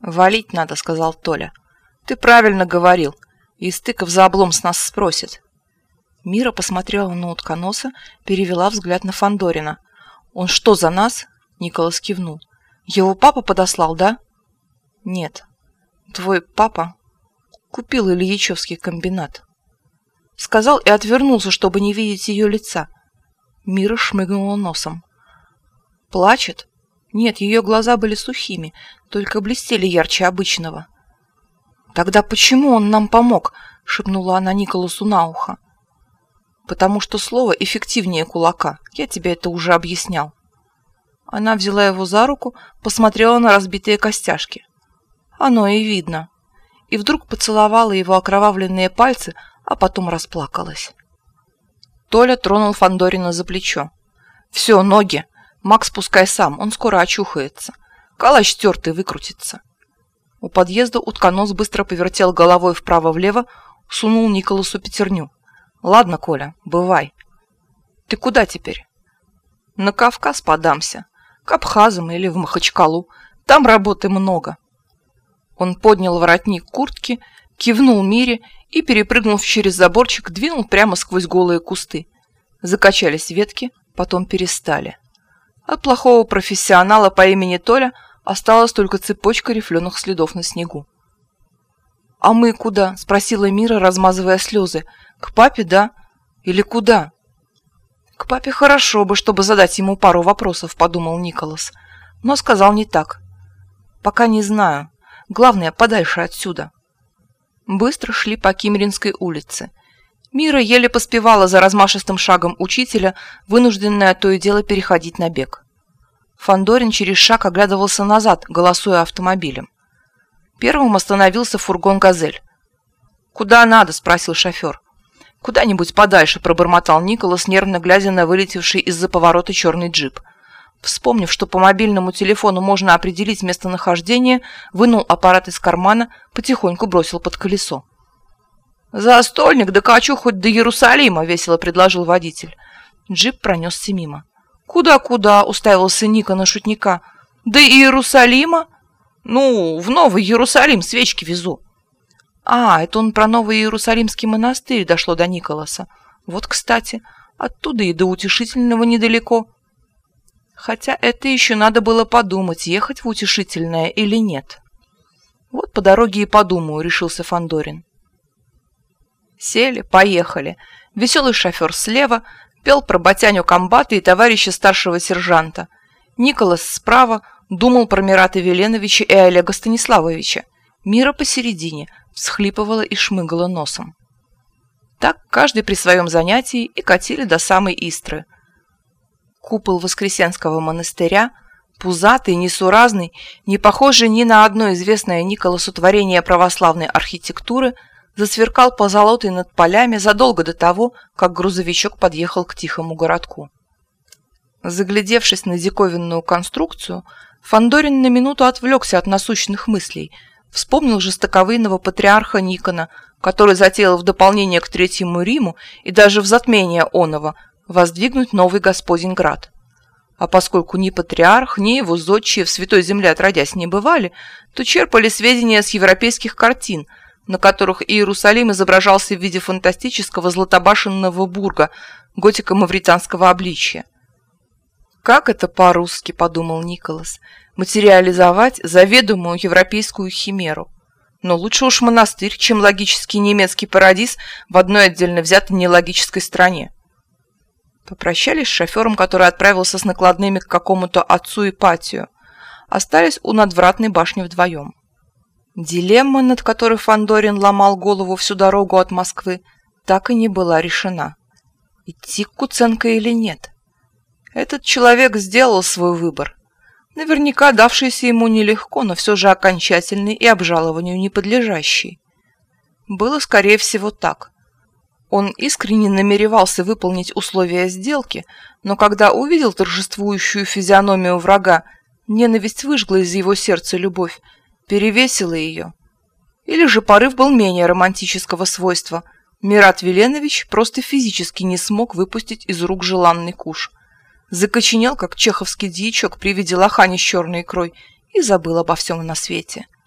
«Валить надо», — сказал Толя. «Ты правильно говорил. И стыков за облом с нас спросит». Мира посмотрела на утконоса, перевела взгляд на Фандорина. «Он что, за нас?» — Николас кивнул. «Его папа подослал, да?» «Нет. Твой папа купил Ильичевский комбинат». Сказал и отвернулся, чтобы не видеть ее лица. Мира шмыгнула носом. «Плачет?» Нет, ее глаза были сухими, только блестели ярче обычного. «Тогда почему он нам помог?» — шепнула она Николасу на ухо. «Потому что слово эффективнее кулака. Я тебе это уже объяснял». Она взяла его за руку, посмотрела на разбитые костяшки. Оно и видно. И вдруг поцеловала его окровавленные пальцы, а потом расплакалась. Толя тронул Фандорина за плечо. «Все, ноги! Макс пускай сам, он скоро очухается. Калач тертый выкрутится. У подъезда утконос быстро повертел головой вправо-влево, сунул Николасу пятерню. Ладно, Коля, бывай. Ты куда теперь? На Кавказ подамся. К Абхазам или в Махачкалу. Там работы много. Он поднял воротник куртки, кивнул Мире и, перепрыгнув через заборчик, двинул прямо сквозь голые кусты. Закачались ветки, потом перестали. От плохого профессионала по имени Толя осталась только цепочка рифленых следов на снегу. «А мы куда?» – спросила Мира, размазывая слезы. «К папе, да? Или куда?» «К папе хорошо бы, чтобы задать ему пару вопросов», – подумал Николас. Но сказал не так. «Пока не знаю. Главное, подальше отсюда». Быстро шли по Кимринской улице. Мира еле поспевала за размашистым шагом учителя, вынужденная то и дело переходить на бег. Фандорин через шаг оглядывался назад, голосуя автомобилем. Первым остановился фургон «Газель». «Куда надо?» – спросил шофер. «Куда-нибудь подальше», – пробормотал Николас, нервно глядя на вылетевший из-за поворота черный джип. Вспомнив, что по мобильному телефону можно определить местонахождение, вынул аппарат из кармана, потихоньку бросил под колесо. «Застольник, да качу хоть до Иерусалима!» — весело предложил водитель. Джип пронесся мимо. «Куда-куда?» — уставился Ника на шутника. «До Иерусалима?» «Ну, в Новый Иерусалим свечки везу». «А, это он про Новый Иерусалимский монастырь дошло до Николаса. Вот, кстати, оттуда и до Утешительного недалеко». Хотя это еще надо было подумать, ехать в Утешительное или нет. «Вот по дороге и подумаю», — решился Фандорин. Сели, поехали. Веселый шофер слева пел про батяню комбата и товарища старшего сержанта. Николас справа думал про Мирата Веленовича и Олега Станиславовича. Мира посередине всхлипывала и шмыгала носом. Так каждый при своем занятии и катили до самой Истры. Купол Воскресенского монастыря, пузатый, несуразный, не похожий ни на одно известное Николасу творение православной архитектуры – засверкал позолотой над полями задолго до того, как грузовичок подъехал к тихому городку. Заглядевшись на диковинную конструкцию, Фандорин на минуту отвлекся от насущных мыслей, вспомнил жестоковыйного патриарха Никона, который затеял в дополнение к Третьему Риму и даже в затмение оного воздвигнуть новый Господень град. А поскольку ни патриарх, ни его зодчие в Святой Земле отродясь не бывали, то черпали сведения с европейских картин – на которых Иерусалим изображался в виде фантастического златобашенного бурга готико-мавританского обличия. «Как это по-русски?» – подумал Николас. «Материализовать заведомую европейскую химеру. Но лучше уж монастырь, чем логический немецкий парадиз в одной отдельно взятой нелогической стране». Попрощались с шофером, который отправился с накладными к какому-то отцу Ипатию. Остались у надвратной башни вдвоем. Дилемма, над которой Фандорин ломал голову всю дорогу от Москвы, так и не была решена. Идти к Куценко или нет? Этот человек сделал свой выбор. Наверняка давшийся ему нелегко, но все же окончательный и обжалованию не подлежащий. Было, скорее всего, так. Он искренне намеревался выполнить условия сделки, но когда увидел торжествующую физиономию врага, ненависть выжгла из его сердца любовь, перевесила ее. Или же порыв был менее романтического свойства. Мират Веленович просто физически не смог выпустить из рук желанный куш. Закоченел, как чеховский дьячок при виде лохани с черной икрой, и забыл обо всем на свете. —